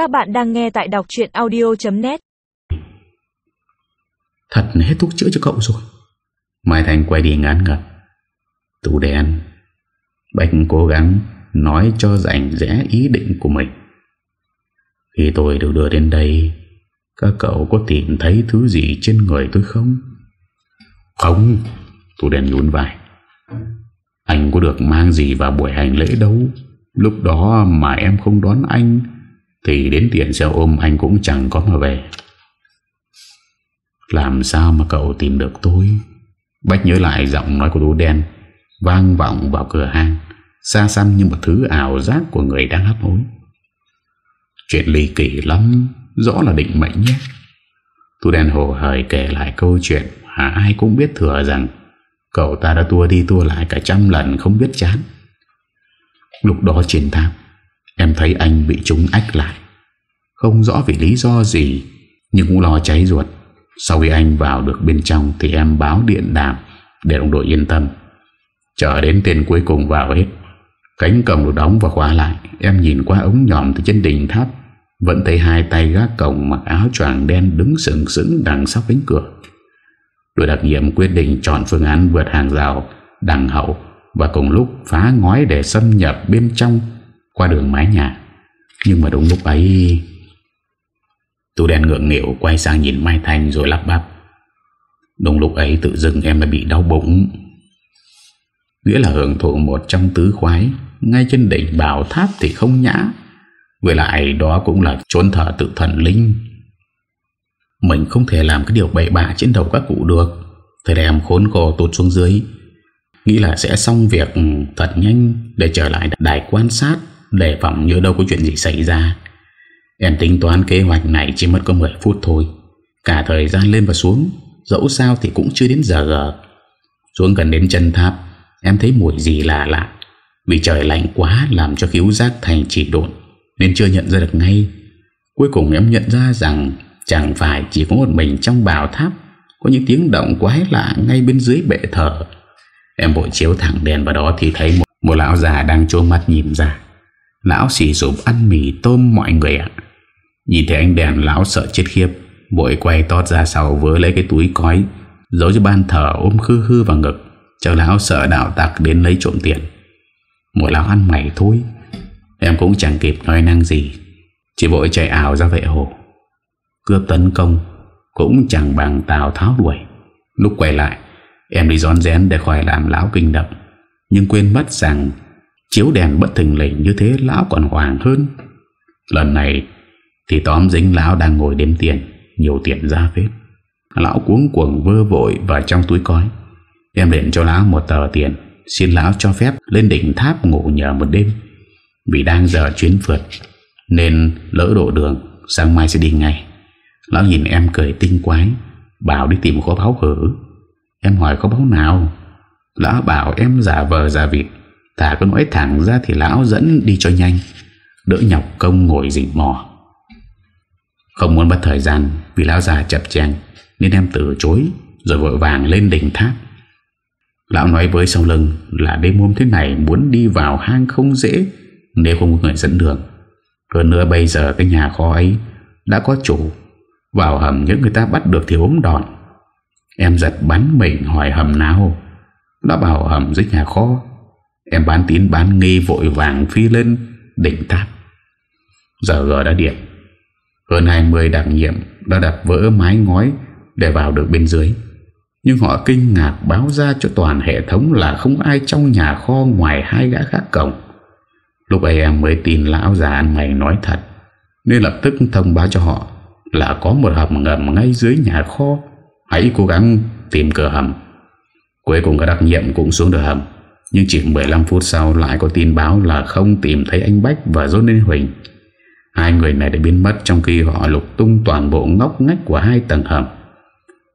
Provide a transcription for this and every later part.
Các bạn đang nghe tại đọc chuyện audio.net Thật hết thuốc chữa cho cậu rồi. Mai Thành quay đi ngán ngật Tủ đen Bạch cố gắng nói cho rảnh rẽ ý định của mình. Khi tôi được đưa đến đây, Các cậu có tìm thấy thứ gì trên người tôi không? Không. Tủ đen nhún vai. Anh có được mang gì vào buổi hành lễ đâu? Lúc đó mà em không đón anh thì đến tiền xe ôm anh cũng chẳng có mà về. Làm sao mà cậu tìm được tôi? Bách nhớ lại giọng nói của đố đen, Vang vọng vào cửa hang, Xa xăm như một thứ ảo giác của người đang hấp hối. Chuyện ly kỳ lắm, Rõ là định mệnh nhé. Tú đen hồ hời kể lại câu chuyện Mà ai cũng biết thừa rằng Cậu ta đã tua đi tua lại cả trăm lần không biết chán. Lúc đó trên tháp Em thấy anh bị chúng ách lại. Không rõ vì lý do gì, Nhưng cũng lo cháy ruột. Sau khi anh vào được bên trong Thì em báo điện đàm Để đồng đội yên tâm. Chờ đến tên cuối cùng vào hết, Cánh cổng được đóng và khóa lại. Em nhìn qua ống nhòm từ trên đỉnh tháp, Vẫn thấy hai tay gác cổng Mặc áo choàng đen đứng sừng sững Đằng sau cánh cửa. Đội đặc nhiệm quyết định chọn phương án vượt hàng rào, Đằng hậu Và cùng lúc phá ngói để xâm nhập bên trong qua đường mái nhà. Nhưng mà đúng lúc ấy Tú đen ngượng nghịu quay sang nhìn Mai Thanh rồi lắp bắp. Đúng lúc ấy tự dưng em đã bị đau bụng. Nghĩa là hưởng thụ một trong tứ khoái, Ngay trên đỉnh bảo tháp thì không nhã. Với lại đó cũng là trốn thở tự thần linh. Mình không thể làm cái điều bậy bạ trên đầu các cụ được. Thầy em khốn khổ tụt xuống dưới. Nghĩ là sẽ xong việc ừ, thật nhanh Để trở lại đài quan sát. Để phòng nhớ đâu có chuyện gì xảy ra. Em tính toán kế hoạch này chỉ mất có 10 phút thôi. Cả thời gian lên và xuống Dẫu sao thì cũng chưa đến giờ. Gờ Xuống gần đến chân tháp Em thấy mùi gì lạ lạ. Vì trời lạnh quá làm cho khiếu giác thành chỉ độn Nên chưa nhận ra được ngay. Cuối cùng em nhận ra rằng Chẳng phải chỉ có một mình trong bào tháp Có những tiếng động quái lạ Ngay bên dưới bệ thờ. Em vội chiếu thẳng đèn vào đó Thì thấy một, một lão già đang trô mắt nhìn ra. Lão xì sụp ăn mì tôm mọi người ạ. Nhìn thấy anh đèn, lão sợ chết khiếp. Bội quay tót ra sau với lấy cái túi cói, Giấu cho ban thờ ôm khư khư vào ngực. Chờ lão sợ đạo tặc đến lấy trộm tiền. Mỗi lão ăn mày thôi. Em cũng chẳng kịp nói năng gì. Chỉ vội chạy ảo ra vệ hồ. Cướp tấn công Cũng chẳng bằng Tào Tháo đuổi. Lúc quay lại, Em đi giòn rén để khỏi làm lão kinh động. Nhưng quên mất rằng Chiếu đèn bất thình lình như thế Lão còn hoàng hơn. Lần này thì tóm dính lão đang ngồi đếm tiền, Nhiều tiền ra phết. Lão cuống cuồng vơ vội vào trong túi cói. Em đến cho lão một tờ tiền, Xin lão cho phép lên đỉnh tháp ngủ nhờ một đêm. Vì đang giờ chuyến phượt, Nên lỡ độ đường, Sáng mai sẽ đi ngay. Lão nhìn em cười tinh quái, Bảo đi tìm kho báu hử Em hỏi kho báu nào? Lão bảo em giả vờ giả vịt. Thả có nói thẳng ra thì lão dẫn đi cho nhanh Đỡ nhọc công ngồi dình mò Không muốn mất thời gian Vì lão già chập chàng Nên em từ chối Rồi vội vàng lên đỉnh tháp Lão nói với sau lưng là đêm hôm thế này muốn đi vào hang không dễ, nếu không có người dẫn đường. Hơn nữa bây giờ cái nhà kho ấy đã có chủ. Vào hầm những người ta bắt được thì ốm đòn. Em giật bắn mình hỏi hầm nào. Đã bảo hầm dưới nhà kho. Em bán tín bán nghi vội vàng phi lên đỉnh tháp. Giờ gờ đã điện. Hơn 20 đặc nhiệm đã đập vỡ mái ngói để vào được bên dưới. Nhưng họ kinh ngạc báo ra cho toàn hệ thống là không ai trong nhà kho ngoài hai gã khác cổng. Lúc ấy em mới tin lão già ăn mày nói thật. Nên lập tức thông báo cho họ là có một hầm ngầm ngay dưới nhà kho. Hãy cố gắng tìm cửa hầm. Cuối cùng các đặc nhiệm cũng xuống được hầm. Nhưng chỉ 15 phút sau lại có tin báo là không tìm thấy anh Bách và johnny Ninh Huỳnh. Hai người này đã biến mất trong khi họ lục tung toàn bộ ngóc ngách của hai tầng hầm.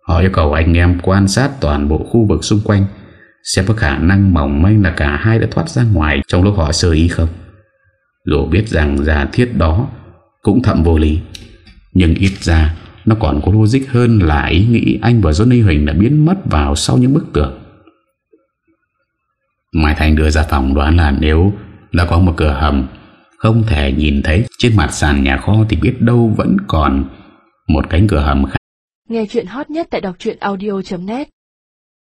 Họ yêu cầu anh em quan sát toàn bộ khu vực xung quanh, Xem có khả năng mỏng manh là cả hai đã thoát ra ngoài Trong lúc họ sơ ý không Dù biết rằng giả thiết đó Cũng thậm vô lý, Nhưng ít ra Nó còn có logic hơn là ý nghĩ anh và Johnny Huỳnh đã biến mất vào sau những bức tường Mai Thành đưa ra phòng đoán là nếu đã có một cửa hầm, Không thể nhìn thấy trên mặt sàn nhà kho Thì biết đâu vẫn còn Một cánh cửa hầm khác. Nghe chuyện hot nhất tại đọc audio.net